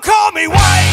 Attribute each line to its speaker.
Speaker 1: Don't call me white.